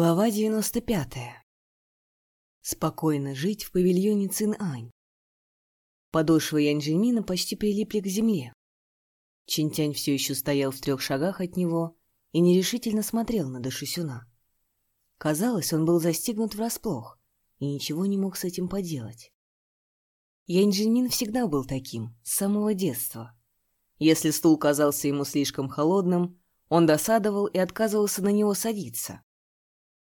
Глава 95. Спокойно жить в павильоне Цин-Ань. Подошвы Янджельмина почти прилипли к земле. Чинтянь все еще стоял в трех шагах от него и нерешительно смотрел на Дашисюна. Казалось, он был застигнут врасплох и ничего не мог с этим поделать. Янджельмин всегда был таким, с самого детства. Если стул казался ему слишком холодным, он досадовал и отказывался на него садиться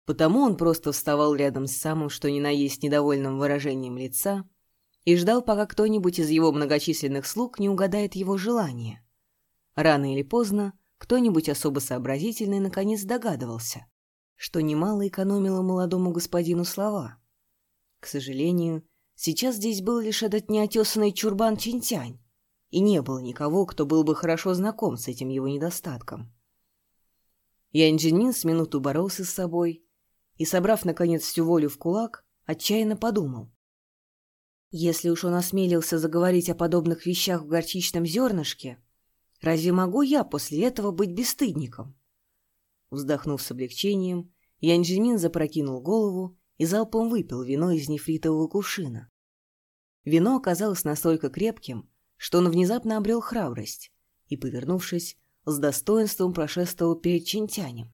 Потому он просто вставал рядом с самым, что ни на есть недовольным выражением лица, и ждал, пока кто-нибудь из его многочисленных слуг не угадает его желание. Рано или поздно кто-нибудь особо сообразительный наконец догадывался, что немало экономило молодому господину слова. К сожалению, сейчас здесь был лишь этот неотесанный чурбан Чинтянь, и не было никого, кто был бы хорошо знаком с этим его недостатком. Янь Джинмин с минуту боролся с собой, и, собрав, наконец, всю волю в кулак, отчаянно подумал. Если уж он осмелился заговорить о подобных вещах в горчичном зернышке, разве могу я после этого быть бесстыдником? Вздохнув с облегчением, Янджимин запрокинул голову и залпом выпил вино из нефритового кувшина. Вино оказалось настолько крепким, что он внезапно обрел храбрость и, повернувшись, с достоинством прошествовал перед Чинтянем.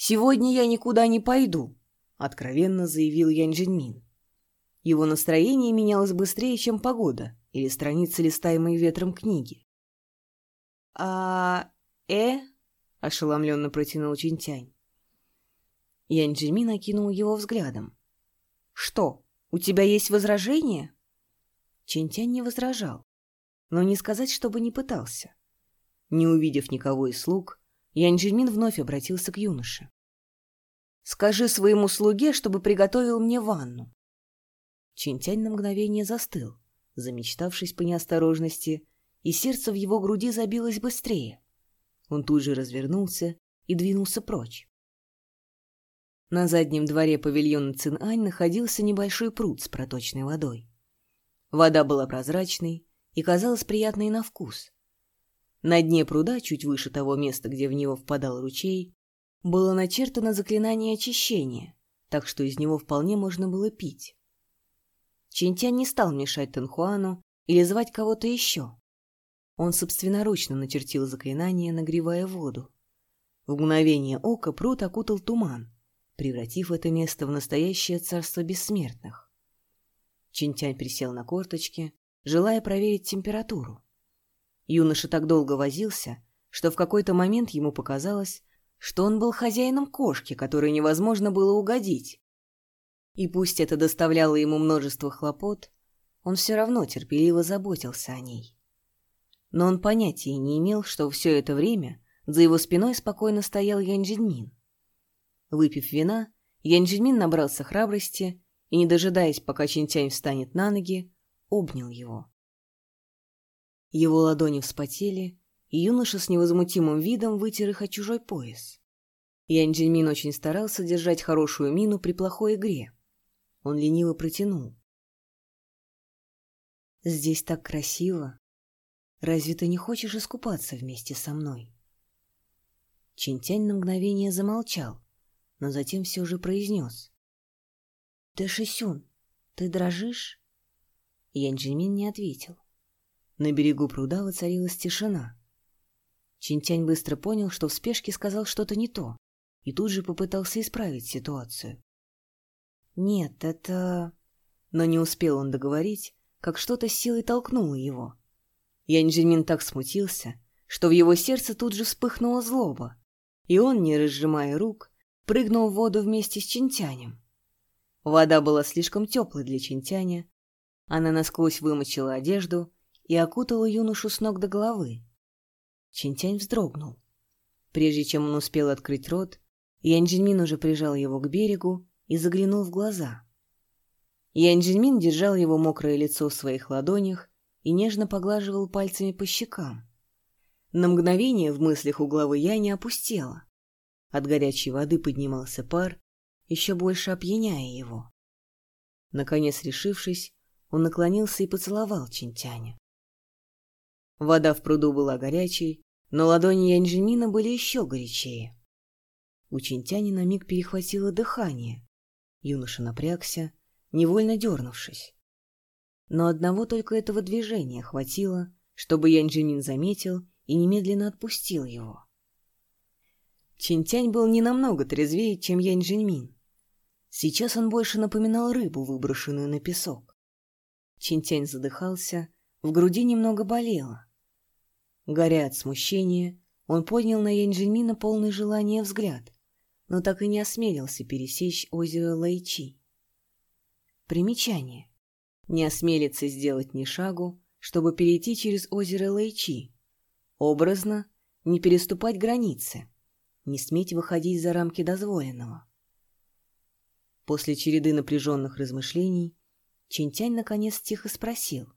«Сегодня я никуда не пойду», — откровенно заявил Ян Джинмин. Его настроение менялось быстрее, чем погода или страницы листаемой ветром книги. «А... э?» — ошеломленно протянул Чинтянь. Ян Джинмин окинул его взглядом. «Что, у тебя есть возражения?» Чинтянь не возражал, но не сказать, чтобы не пытался. Не увидев никого из слуг, Янджельмин вновь обратился к юноше. «Скажи своему слуге, чтобы приготовил мне ванну». Чинтянь на мгновение застыл, замечтавшись по неосторожности, и сердце в его груди забилось быстрее. Он тут же развернулся и двинулся прочь. На заднем дворе павильона Цин-Ань находился небольшой пруд с проточной водой. Вода была прозрачной и казалась приятной на вкус. На дне пруда, чуть выше того места, где в него впадал ручей, было начертано заклинание очищения, так что из него вполне можно было пить. Чинтянь не стал мешать Танхуану или звать кого-то еще. Он собственноручно начертил заклинание, нагревая воду. В мгновение ока пруд окутал туман, превратив это место в настоящее царство бессмертных. Чинтянь присел на корточки, желая проверить температуру. Юноша так долго возился, что в какой-то момент ему показалось, что он был хозяином кошки, которой невозможно было угодить. И пусть это доставляло ему множество хлопот, он все равно терпеливо заботился о ней. Но он понятия не имел, что все это время за его спиной спокойно стоял Янджинмин. Выпив вина, Янджинмин набрался храбрости и, не дожидаясь, пока Чинтянь встанет на ноги, обнял его. Его ладони вспотели, и юноша с невозмутимым видом вытер их о чужой пояс. Ян Джинмин очень старался держать хорошую мину при плохой игре. Он лениво протянул. «Здесь так красиво. Разве ты не хочешь искупаться вместе со мной?» Чинтянь на мгновение замолчал, но затем все же произнес. «Ты Шисюн, ты дрожишь?» Ян Джинмин не ответил. На берегу пруда воцарилась тишина. Чинтянь быстро понял, что в спешке сказал что-то не то, и тут же попытался исправить ситуацию. «Нет, это...» Но не успел он договорить, как что-то с силой толкнуло его. Янь так смутился, что в его сердце тут же вспыхнула злоба, и он, не разжимая рук, прыгнул в воду вместе с Чинтянем. Вода была слишком теплой для Чинтяня, она насквозь вымочила одежду и окутала юношу с ног до головы. Чинтянь вздрогнул. Прежде чем он успел открыть рот, Янджинмин уже прижал его к берегу и заглянул в глаза. Янджинмин держал его мокрое лицо в своих ладонях и нежно поглаживал пальцами по щекам. На мгновение в мыслях у главы Яни опустело. От горячей воды поднимался пар, еще больше опьяняя его. Наконец, решившись, он наклонился и поцеловал Чинтяня. Вода в пруду была горячей, но ладони Янджимина были еще горячее. У Чинтяни на миг перехватило дыхание. Юноша напрягся, невольно дернувшись. Но одного только этого движения хватило, чтобы Янь Джимин заметил и немедленно отпустил его. Чинтянь был не намного трезвее, чем Янь Джиньмин. Сейчас он больше напоминал рыбу, выброшенную на песок. Чинтянь задыхался, в груди немного болело. Горя от смущения, он поднял на Янь Джиньмина полный желания взгляд, но так и не осмелился пересечь озеро Лайчи. Примечание. Не осмелится сделать ни шагу, чтобы перейти через озеро Лайчи. Образно не переступать границы, не сметь выходить за рамки дозволенного. После череды напряженных размышлений Чинтянь наконец тихо спросил.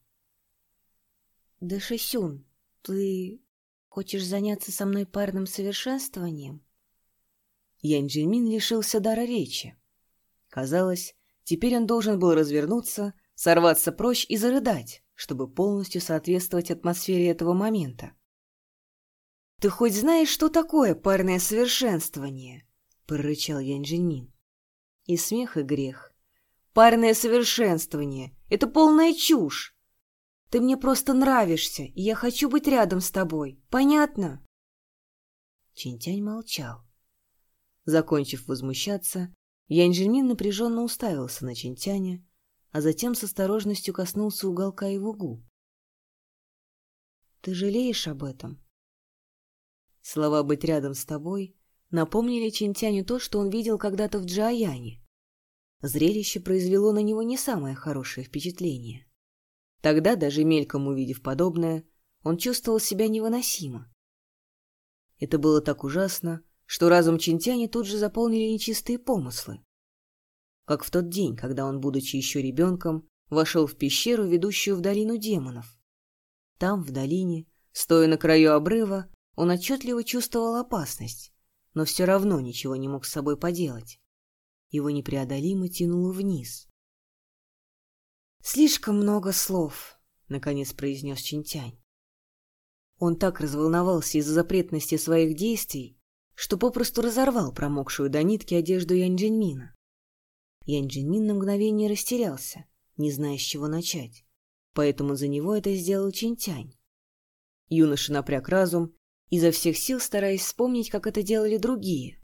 «Да, Шисюн, ты хочешь заняться со мной парным совершенствованием?» Янь Джимин лишился дара речи. Казалось, теперь он должен был развернуться, сорваться прочь и зарыдать, чтобы полностью соответствовать атмосфере этого момента. «Ты хоть знаешь, что такое парное совершенствование?» — прорычал Янь Джинмин. И смех, и грех. «Парное совершенствование — это полная чушь! Ты мне просто нравишься, и я хочу быть рядом с тобой. Понятно?» Чинтянь молчал. Закончив возмущаться, Янь Джинмин напряженно уставился на Чинтяня, а затем с осторожностью коснулся уголка его губ. «Ты жалеешь об этом?» Слова «быть рядом с тобой» напомнили Чинтяню то, что он видел когда-то в Джаяне. Зрелище произвело на него не самое хорошее впечатление. Тогда, даже мельком увидев подобное, он чувствовал себя невыносимо. Это было так ужасно, что разум Чинтяни тут же заполнили нечистые помыслы. Как в тот день, когда он, будучи еще ребенком, вошел в пещеру, ведущую в долину демонов. Там, в долине, стоя на краю обрыва, он отчетливо чувствовал опасность, но все равно ничего не мог с собой поделать. Его непреодолимо тянуло вниз. «Слишком много слов», — наконец произнес Чинтянь. Он так разволновался из-за запретности своих действий, что попросту разорвал промокшую до нитки одежду Янь Джиньмина. Янь Джиньмин на мгновение растерялся, не зная, с чего начать, поэтому за него это сделал Чинтянь. Юноша напряг разум изо всех сил стараясь вспомнить, как это делали другие.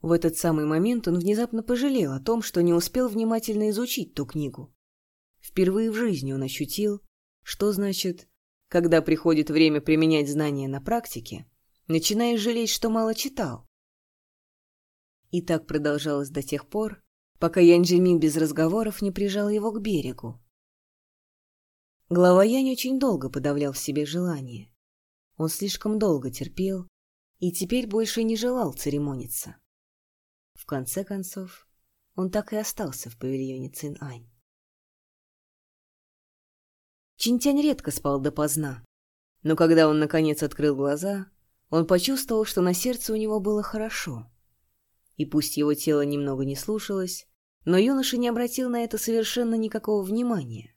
В этот самый момент он внезапно пожалел о том, что не успел внимательно изучить ту книгу. Впервые в жизни он ощутил, что значит, когда приходит время применять знания на практике, начинаешь жалеть, что мало читал. И так продолжалось до тех пор, пока Янджимин без разговоров не прижал его к берегу. Глава Янь очень долго подавлял в себе желание. Он слишком долго терпел и теперь больше не желал церемониться. В конце концов, он так и остался в павильоне Цин-Ань. Чинтянь редко спал допоздна, но когда он наконец открыл глаза, он почувствовал, что на сердце у него было хорошо. И пусть его тело немного не слушалось, но юноша не обратил на это совершенно никакого внимания.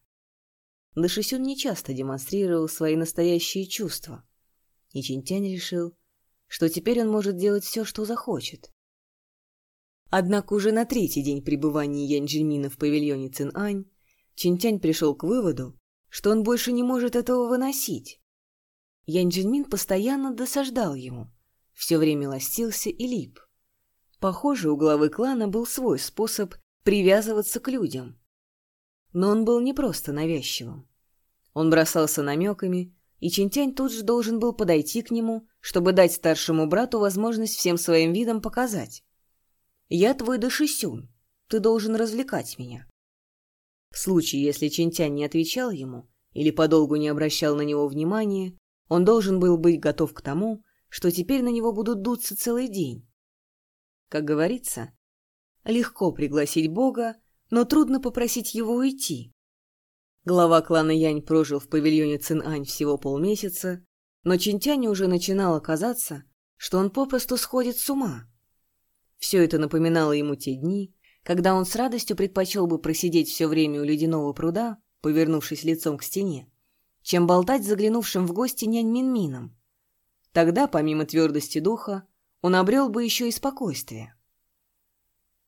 Дашисюн нечасто демонстрировал свои настоящие чувства — и Чинтянь решил, что теперь он может делать все, что захочет. Однако уже на третий день пребывания Янь Джиньмина в павильоне Цин-Ань Чинтянь пришел к выводу, что он больше не может этого выносить. Янь Джиньмин постоянно досаждал ему, все время ластился и лип. Похоже, у главы клана был свой способ привязываться к людям. Но он был не просто навязчивым. Он бросался намеками и Чинтянь тут же должен был подойти к нему, чтобы дать старшему брату возможность всем своим видом показать. «Я твой Дашисюн, ты должен развлекать меня». В случае, если Чинтянь не отвечал ему или подолгу не обращал на него внимания, он должен был быть готов к тому, что теперь на него будут дуться целый день. Как говорится, легко пригласить Бога, но трудно попросить его уйти. Глава клана Янь прожил в павильоне Цин-Ань всего полмесяца, но Чинтяню уже начинало казаться, что он попросту сходит с ума. Все это напоминало ему те дни, когда он с радостью предпочел бы просидеть все время у ледяного пруда, повернувшись лицом к стене, чем болтать заглянувшим в гости нянь Минмином. Тогда, помимо твердости духа, он обрел бы еще и спокойствие.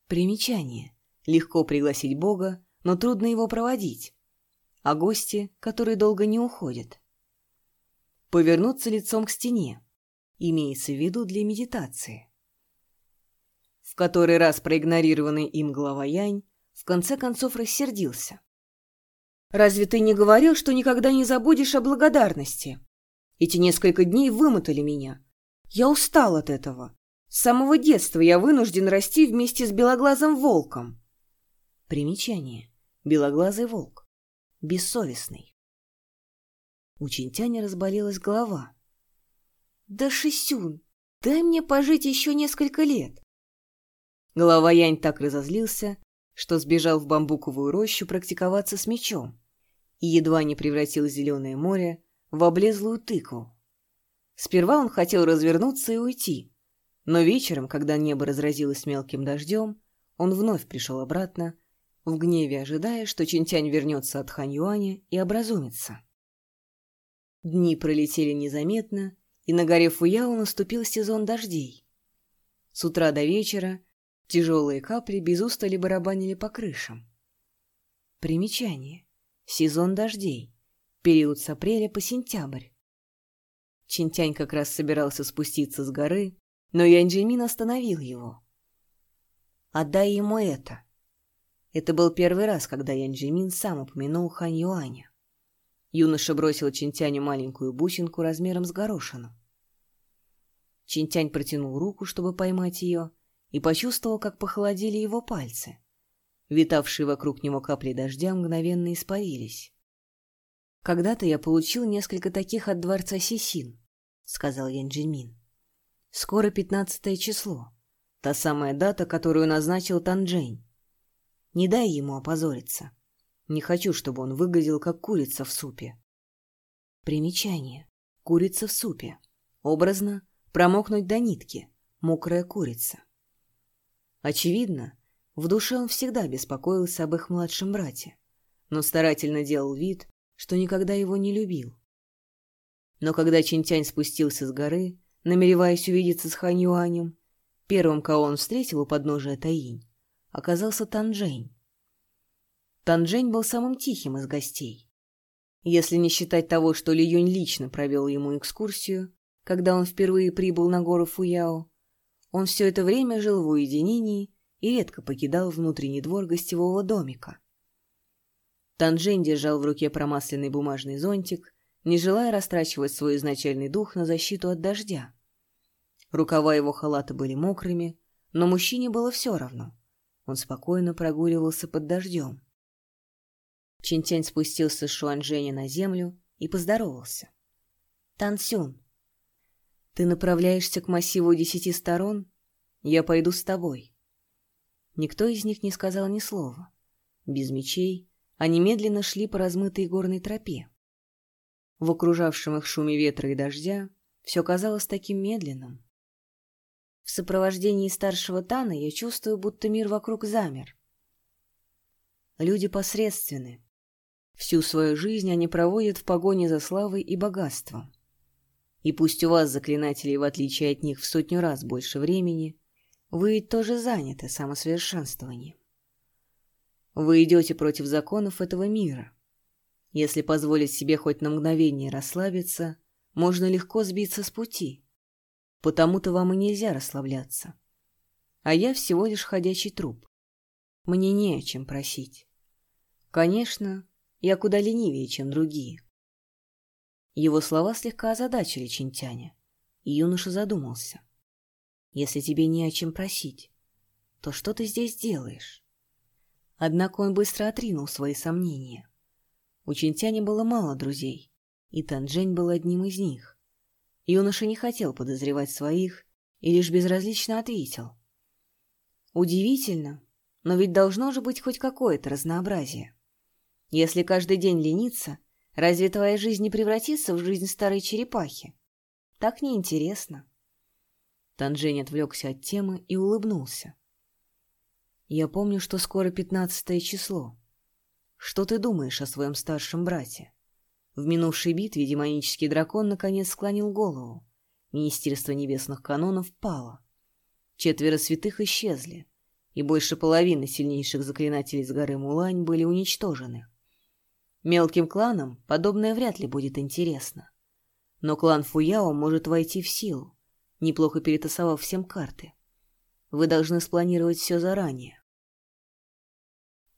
Примечание. Легко пригласить Бога, но трудно его проводить. А гости, которые долго не уходят. Повернуться лицом к стене. Имеется в виду для медитации. В который раз проигнорированный им глава Янь в конце концов рассердился. «Разве ты не говорил, что никогда не забудешь о благодарности? Эти несколько дней вымотали меня. Я устал от этого. С самого детства я вынужден расти вместе с белоглазым волком». Примечание. Белоглазый волк. Бессовестный. У Чинтяня разболелась голова. «Да, Шисюн, дай мне пожить еще несколько лет!» Голова Янь так разозлился, что сбежал в бамбуковую рощу практиковаться с мечом и едва не превратил зеленое море в облезлую тыкву. Сперва он хотел развернуться и уйти, но вечером, когда небо разразилось мелким дождем, он вновь пришел обратно, в гневе ожидая, что Чинтянь вернется от Ханьюаня и образумится. Дни пролетели незаметно, и на горе Фуяо наступил сезон дождей. С утра до вечера тяжелые капли без устали барабанили по крышам. Примечание. Сезон дождей. Период с апреля по сентябрь. Чинтянь как раз собирался спуститься с горы, но Янджимин остановил его. «Отдай ему это». Это был первый раз, когда Янджимин сам упомянул Хань Юаня. Юноша бросил Чинтяню маленькую бусинку размером с горошину. Чинтянь протянул руку, чтобы поймать ее, и почувствовал, как похолодели его пальцы. Витавшие вокруг него капли дождя мгновенно испарились. «Когда-то я получил несколько таких от дворца Сисин», — сказал Янджимин. «Скоро пятнадцатое число, та самая дата, которую назначил Танджень. Не дай ему опозориться». Не хочу, чтобы он выглядел как курица в супе. Примечание. Курица в супе. Образно промокнуть до нитки. Мокрая курица. Очевидно, в душе он всегда беспокоился об их младшем брате, но старательно делал вид, что никогда его не любил. Но когда Чинтянь спустился с горы, намереваясь увидеться с Хань Юанем, первым, кого он встретил у подножия Таинь, оказался Танжень. Танжень был самым тихим из гостей. Если не считать того, что Ли Юнь лично провел ему экскурсию, когда он впервые прибыл на гору Фуяо, он все это время жил в уединении и редко покидал внутренний двор гостевого домика. Танжень держал в руке промасленный бумажный зонтик, не желая растрачивать свой изначальный дух на защиту от дождя. Рукава его халата были мокрыми, но мужчине было все равно. Он спокойно прогуливался под дождем. Чинтянь спустился с Шуанжэня на землю и поздоровался. «Тансюн, ты направляешься к массиву десяти сторон? Я пойду с тобой». Никто из них не сказал ни слова. Без мечей они медленно шли по размытой горной тропе. В окружавшем их шуме ветра и дождя все казалось таким медленным. В сопровождении старшего Тана я чувствую, будто мир вокруг замер. Люди посредственны, Всю свою жизнь они проводят в погоне за славой и богатством. И пусть у вас, заклинателей, в отличие от них, в сотню раз больше времени, вы тоже заняты самосовершенствованием. Вы идете против законов этого мира. Если позволить себе хоть на мгновение расслабиться, можно легко сбиться с пути. Потому-то вам и нельзя расслабляться. А я всего лишь ходячий труп. Мне не о чем просить. Конечно, я куда ленивее, чем другие. Его слова слегка озадачили Чинтяня, и юноша задумался. Если тебе не о чем просить, то что ты здесь делаешь? Однако он быстро отринул свои сомнения. У Чинтяня было мало друзей, и Танжень был одним из них. Юноша не хотел подозревать своих и лишь безразлично ответил. «Удивительно, но ведь должно же быть хоть какое-то разнообразие. Если каждый день лениться, разве твоя жизнь не превратится в жизнь старой черепахи? Так неинтересно. Танжень отвлекся от темы и улыбнулся. Я помню, что скоро пятнадцатое число. Что ты думаешь о своем старшем брате? В минувшей битве демонический дракон наконец склонил голову. Министерство небесных канонов пало. Четверо святых исчезли, и больше половины сильнейших заклинателей с горы Мулань были уничтожены. Мелким кланам подобное вряд ли будет интересно. Но клан Фуяо может войти в силу, неплохо перетасовав всем карты. Вы должны спланировать все заранее.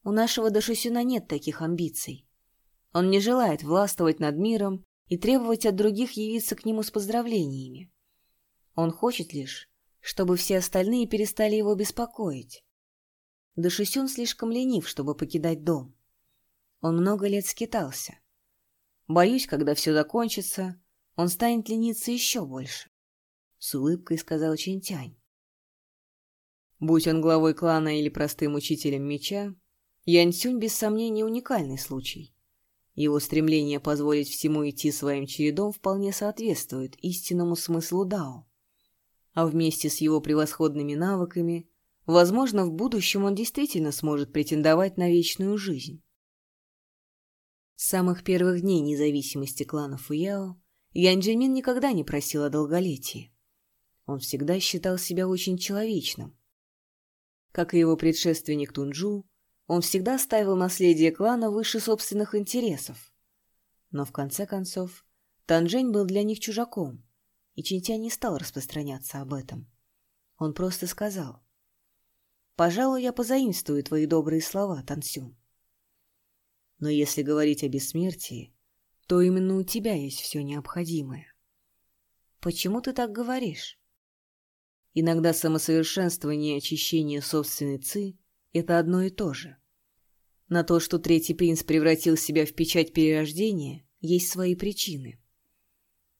У нашего Дашусюна нет таких амбиций. Он не желает властвовать над миром и требовать от других явиться к нему с поздравлениями. Он хочет лишь, чтобы все остальные перестали его беспокоить. Дашусюн слишком ленив, чтобы покидать дом. Он много лет скитался. Боюсь, когда все закончится, он станет лениться еще больше. С улыбкой сказал Чинтянь. Будь он главой клана или простым учителем меча, Янь-Сюнь без сомнения уникальный случай. Его стремление позволить всему идти своим чередом вполне соответствует истинному смыслу Дао. А вместе с его превосходными навыками, возможно, в будущем он действительно сможет претендовать на вечную жизнь. С самых первых дней независимости клана Фуяо Янь Джимин никогда не просил о долголетии. Он всегда считал себя очень человечным. Как и его предшественник Тунджу, он всегда ставил наследие клана выше собственных интересов. Но в конце концов, Танжень был для них чужаком, и Чинтя не стал распространяться об этом. Он просто сказал, «Пожалуй, я позаимствую твои добрые слова, Тансюн. Но если говорить о бессмертии, то именно у тебя есть все необходимое. Почему ты так говоришь? Иногда самосовершенствование и очищение собственной ци — это одно и то же. На то, что третий принц превратил себя в печать перерождения, есть свои причины.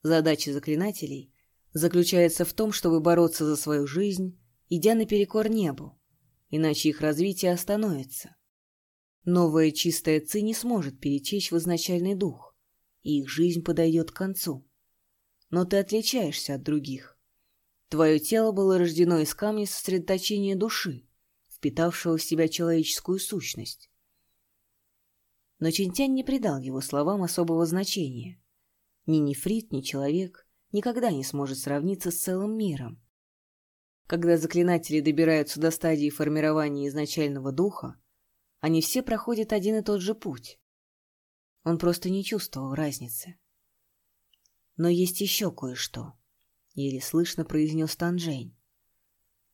Задача заклинателей заключается в том, чтобы бороться за свою жизнь, идя наперекор небу, иначе их развитие остановится. Новая чистая ци не сможет перетечь в изначальный дух и их жизнь подойдет к концу. Но ты отличаешься от других. Твое тело было рождено из камня сосредоточения души, впитавшего в себя человеческую сущность. Но Чинтянь не придал его словам особого значения. Ни нефрит, ни человек никогда не сможет сравниться с целым миром. Когда заклинатели добираются до стадии формирования изначального духа, они все проходят один и тот же путь. Он просто не чувствовал разницы. Но есть еще кое-что, — еле слышно произнес Танжень.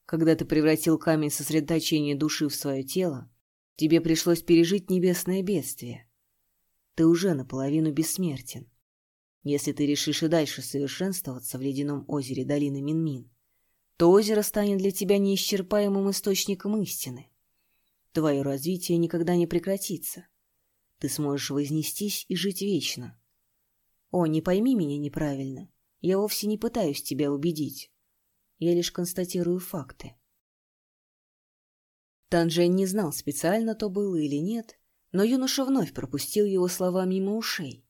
Когда ты превратил камень сосредоточения души в свое тело, тебе пришлось пережить небесное бедствие. Ты уже наполовину бессмертен. Если ты решишь и дальше совершенствоваться в ледяном озере долины Минмин, то озеро станет для тебя неисчерпаемым источником истины. Твое развитие никогда не прекратится ты сможешь вознестись и жить вечно. О, не пойми меня неправильно. Я вовсе не пытаюсь тебя убедить. Я лишь констатирую факты. Танжень не знал, специально то было или нет, но юноша вновь пропустил его слова мимо ушей.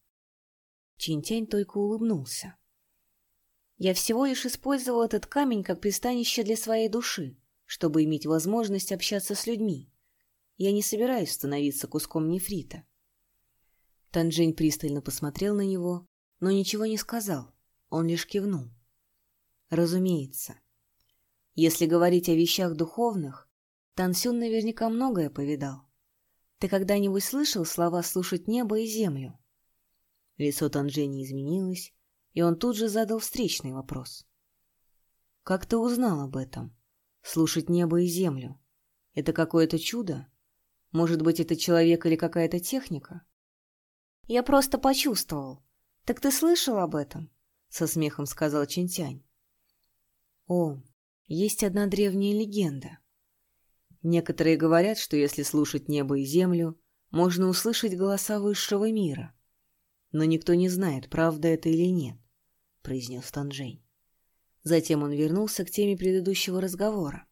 Чинтянь только улыбнулся. Я всего лишь использовал этот камень как пристанище для своей души, чтобы иметь возможность общаться с людьми. Я не собираюсь становиться куском нефрита. Танжень пристально посмотрел на него, но ничего не сказал, он лишь кивнул. Разумеется. Если говорить о вещах духовных, Тансюн наверняка многое повидал. Ты когда-нибудь слышал слова «слушать небо и землю»? Лицо Танжени изменилось, и он тут же задал встречный вопрос. «Как ты узнал об этом? Слушать небо и землю? Это какое-то чудо? Может быть, это человек или какая-то техника?» Я просто почувствовал. Так ты слышал об этом? Со смехом сказал Чинтянь. О, есть одна древняя легенда. Некоторые говорят, что если слушать небо и землю, можно услышать голоса высшего мира. Но никто не знает, правда это или нет, произнес Танжень. Затем он вернулся к теме предыдущего разговора.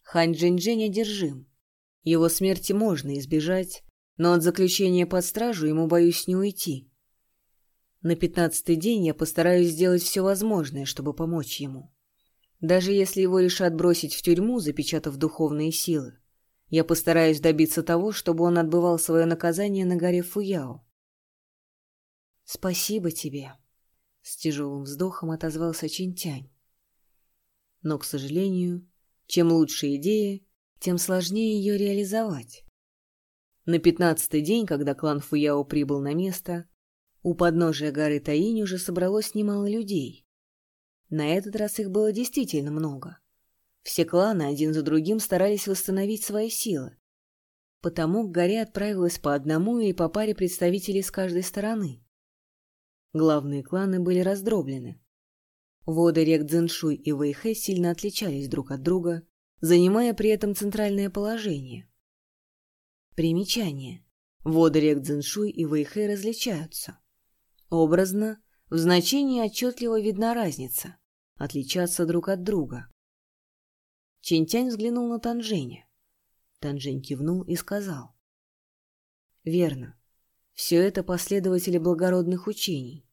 Хань Джинь-Джень одержим. Его смерти можно избежать, но от заключения под стражу ему боюсь не уйти. На пятнадцатый день я постараюсь сделать все возможное, чтобы помочь ему. Даже если его решат бросить в тюрьму, запечатав духовные силы, я постараюсь добиться того, чтобы он отбывал свое наказание на горе Фуяо. «Спасибо тебе», — с тяжелым вздохом отозвался Чинтянь. Но, к сожалению, чем лучше идея, тем сложнее ее реализовать. На пятнадцатый день, когда клан Фуяо прибыл на место, у подножия горы Таинь уже собралось немало людей. На этот раз их было действительно много. Все кланы один за другим старались восстановить свои силы. Потому к горе отправилось по одному или по паре представителей с каждой стороны. Главные кланы были раздроблены. Воды рек Цзиншуй и Вэйхэ сильно отличались друг от друга, занимая при этом центральное положение. Примечание. Воды рек Цзиншуй и Вэйхэ различаются. Образно, в значении отчетливо видна разница, отличаться друг от друга. Чинтянь взглянул на Танженя. Танжень кивнул и сказал. «Верно. Все это последователи благородных учений.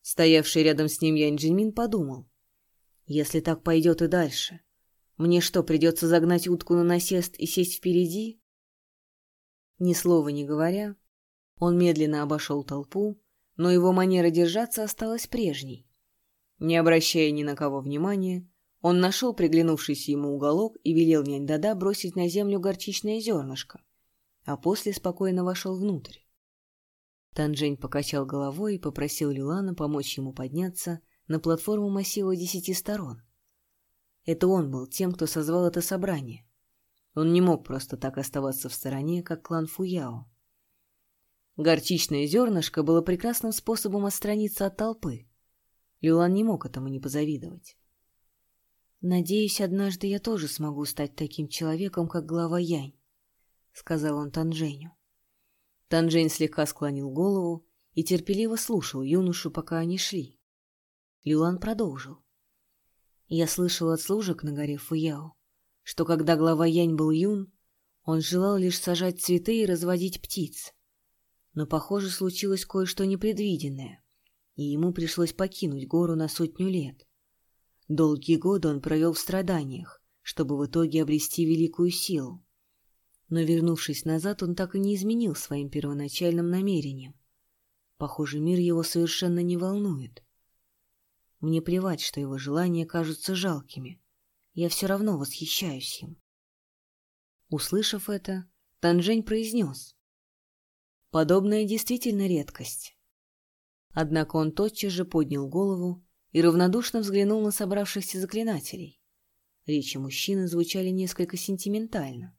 Стоявший рядом с ним Янь Джинмин подумал. Если так пойдет и дальше, мне что, придется загнать утку на насест и сесть впереди? Ни слова не говоря, он медленно обошел толпу, но его манера держаться осталась прежней. Не обращая ни на кого внимания, он нашел приглянувшийся ему уголок и велел Нянь-Дада бросить на землю горчичное зернышко а после спокойно вошел внутрь. Танжень покачал головой и попросил Люлана помочь ему подняться на платформу массива десяти сторон. Это он был тем, кто созвал это собрание. Он не мог просто так оставаться в стороне, как клан Фуяо. Горчичное зернышко было прекрасным способом отстраниться от толпы. Люлан не мог этому не позавидовать. «Надеюсь, однажды я тоже смогу стать таким человеком, как глава Янь сказал он Танженю. Танжень слегка склонил голову и терпеливо слушал юношу, пока они шли. Люлан продолжил. Я слышал от служек на горе Фуяо, что когда глава Янь был юн, он желал лишь сажать цветы и разводить птиц. Но, похоже, случилось кое-что непредвиденное, и ему пришлось покинуть гору на сотню лет. Долгие годы он провел в страданиях, чтобы в итоге обрести великую силу. Но, вернувшись назад, он так и не изменил своим первоначальным намерением. Похоже, мир его совершенно не волнует. Мне плевать, что его желания кажутся жалкими. Я все равно восхищаюсь им. Услышав это, Танжень произнес. Подобная действительно редкость. Однако он тотчас же поднял голову и равнодушно взглянул на собравшихся заклинателей. Речи мужчины звучали несколько сентиментально.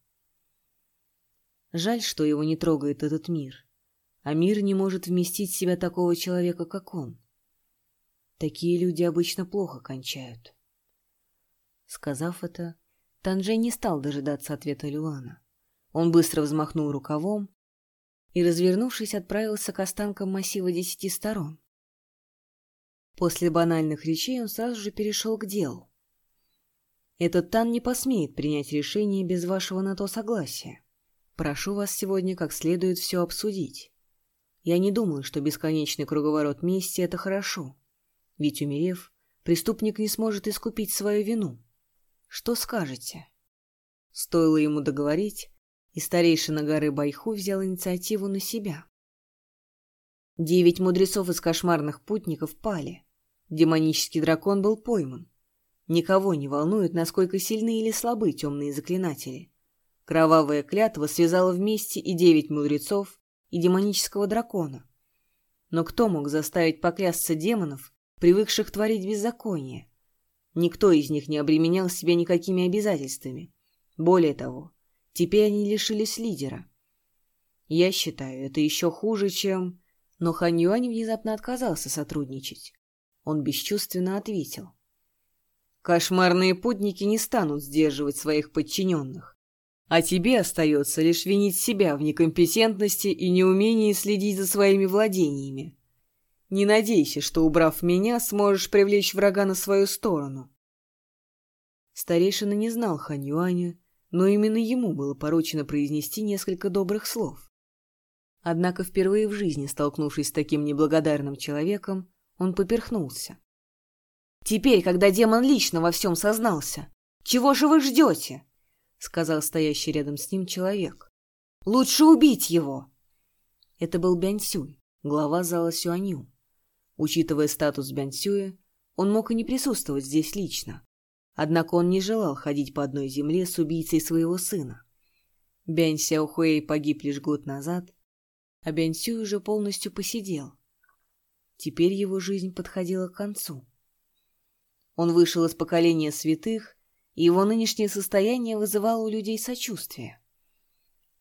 Жаль, что его не трогает этот мир. А мир не может вместить в себя такого человека, как он. Такие люди обычно плохо кончают. Сказав это, Танжей не стал дожидаться ответа Люана. Он быстро взмахнул рукавом и, развернувшись, отправился к останкам массива десяти сторон. После банальных речей он сразу же перешел к делу. Этот Тан не посмеет принять решение без вашего на то согласия. Прошу вас сегодня как следует все обсудить. Я не думаю, что бесконечный круговорот мести — это хорошо. Ведь, умерев, преступник не сможет искупить свою вину. Что скажете?» Стоило ему договорить, и старейшина горы Байху взял инициативу на себя. Девять мудрецов из кошмарных путников пали. Демонический дракон был пойман. Никого не волнует, насколько сильны или слабы темные заклинатели. Кровавая клятва связала вместе и девять мудрецов, и демонического дракона. Но кто мог заставить поклясться демонов, привыкших творить беззаконие? Никто из них не обременял себя никакими обязательствами. Более того, теперь они лишились лидера. Я считаю, это еще хуже, чем... Но Хан Юань внезапно отказался сотрудничать. Он бесчувственно ответил. Кошмарные путники не станут сдерживать своих подчиненных. А тебе остается лишь винить себя в некомпетентности и неумении следить за своими владениями. Не надейся, что, убрав меня, сможешь привлечь врага на свою сторону. Старейшина не знал Хань Юаня, но именно ему было поручено произнести несколько добрых слов. Однако впервые в жизни, столкнувшись с таким неблагодарным человеком, он поперхнулся. «Теперь, когда демон лично во всем сознался, чего же вы ждете?» — сказал стоящий рядом с ним человек. «Лучше убить его!» Это был Бянсюй, глава зала Сюаню. Учитывая статус Бянсюя, он мог и не присутствовать здесь лично, Однако он не желал ходить по одной земле с убийцей своего сына. Бянь Сяохуэй погиб лишь год назад, а Бянь Сюй уже полностью посидел. Теперь его жизнь подходила к концу. Он вышел из поколения святых, и его нынешнее состояние вызывало у людей сочувствие.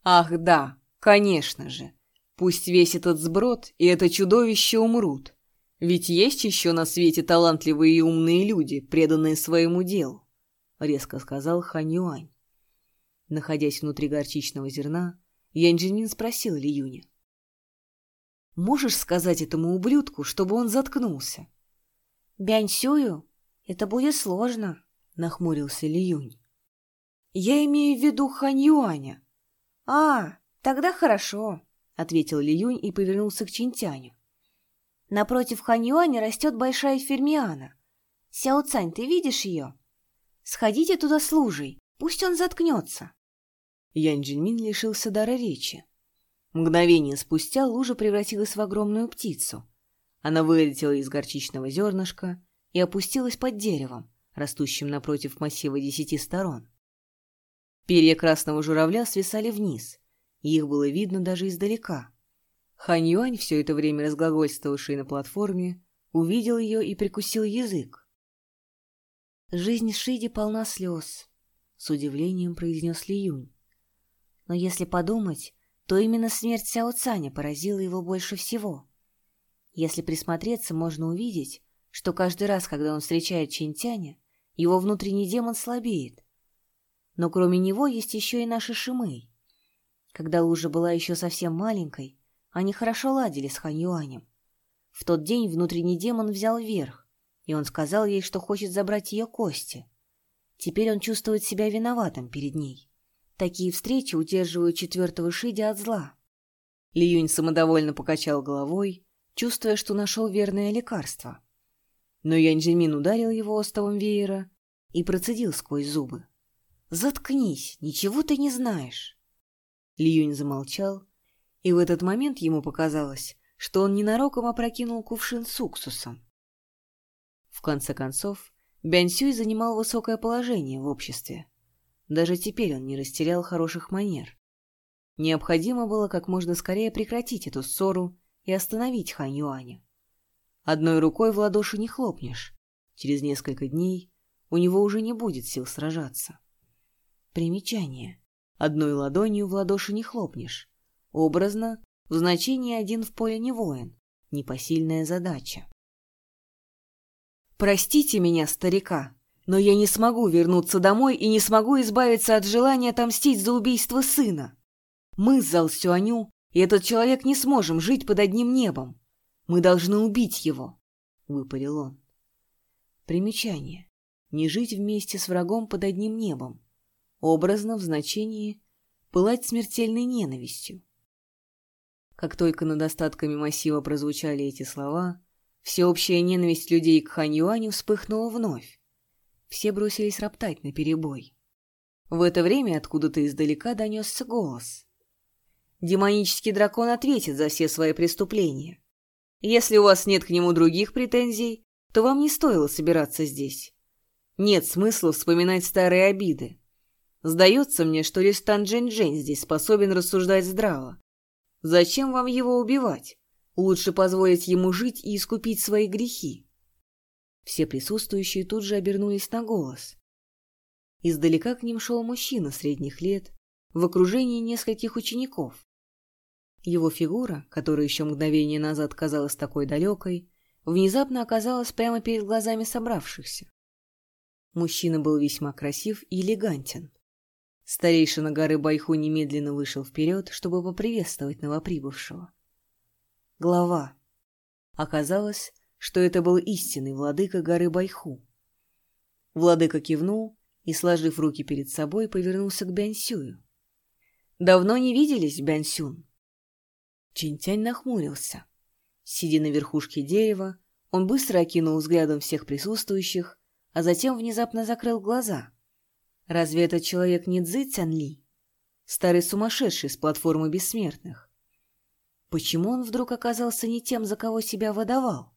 Ах да, конечно же, пусть весь этот сброд и это чудовище умрут. Ведь есть еще на свете талантливые и умные люди, преданные своему делу, — резко сказал Хан Юань. Находясь внутри горчичного зерна, Янь Джинмин спросил Ли Юня. «Можешь сказать этому ублюдку, чтобы он заткнулся?» «Бянь Сюю? Это будет сложно», — нахмурился Ли Юнь. «Я имею в виду Хань Юаня». «А, тогда хорошо», — ответил Ли Юнь и повернулся к Чинтяню. Напротив Ханьюаня растет большая фермиана. Сяо Цань, ты видишь ее? Сходите туда с лужей, пусть он заткнется. Ян Джинмин лишился дара речи. Мгновение спустя лужа превратилась в огромную птицу. Она вылетела из горчичного зернышка и опустилась под деревом, растущим напротив массива десяти сторон. Перья красного журавля свисали вниз, и их было видно даже издалека. Хань Юань, все это время разглагольствовавший на платформе, увидел ее и прикусил язык. «Жизнь Шиди полна слез», — с удивлением произнес Ли Юнь. «Но если подумать, то именно смерть Сяо Цаня поразила его больше всего. Если присмотреться, можно увидеть, что каждый раз, когда он встречает Чинтяня, его внутренний демон слабеет. Но кроме него есть еще и наша Шимэй. Когда лужа была еще совсем маленькой, они хорошо ладили с Хань Юанем. В тот день внутренний демон взял верх, и он сказал ей, что хочет забрать ее кости. Теперь он чувствует себя виноватым перед ней. Такие встречи удерживают четвертого Шиди от зла. Ли Юнь самодовольно покачал головой, чувствуя, что нашел верное лекарство. Но Янь Джимин ударил его остовом веера и процедил сквозь зубы. «Заткнись, ничего ты не знаешь!» Ли Юнь замолчал, и в этот момент ему показалось, что он ненароком опрокинул кувшин с уксусом. В конце концов, Бянсюй занимал высокое положение в обществе. Даже теперь он не растерял хороших манер. Необходимо было как можно скорее прекратить эту ссору и остановить Хань Юаня. Одной рукой в ладоши не хлопнешь. Через несколько дней у него уже не будет сил сражаться. Примечание. Одной ладонью в ладоши не хлопнешь. Образно, в значении один в поле не воин, непосильная задача. «Простите меня, старика, но я не смогу вернуться домой и не смогу избавиться от желания отомстить за убийство сына. Мы с Зал Сюаню и этот человек не сможем жить под одним небом. Мы должны убить его», — выпалил он. Примечание. Не жить вместе с врагом под одним небом. Образно в значении «пылать смертельной ненавистью». Как только над остатками массива прозвучали эти слова, всеобщая ненависть людей к Хань Юаню вспыхнула вновь. Все бросились роптать на перебой. В это время откуда-то издалека донесся голос. «Демонический дракон ответит за все свои преступления. Если у вас нет к нему других претензий, то вам не стоило собираться здесь. Нет смысла вспоминать старые обиды. Сдается мне, что лишь Тан Джень-Джень здесь способен рассуждать здраво. Зачем вам его убивать? Лучше позволить ему жить и искупить свои грехи. Все присутствующие тут же обернулись на голос. Издалека к ним шел мужчина средних лет, в окружении нескольких учеников. Его фигура, которая еще мгновение назад казалась такой далекой, внезапно оказалась прямо перед глазами собравшихся. Мужчина был весьма красив и элегантен. Старейшина горы Байху немедленно вышел вперед, чтобы поприветствовать новоприбывшего. Глава. Оказалось, что это был истинный владыка горы Байху. Владыка кивнул и, сложив руки перед собой, повернулся к Бянсюю. «Давно не виделись, Бянсюн?» Чинтянь нахмурился. Сидя на верхушке дерева, он быстро окинул взглядом всех присутствующих, а затем внезапно закрыл глаза — Разве этот человек не Цзы Цянли? Старый сумасшедший с платформы бессмертных. Почему он вдруг оказался не тем, за кого себя выдавал?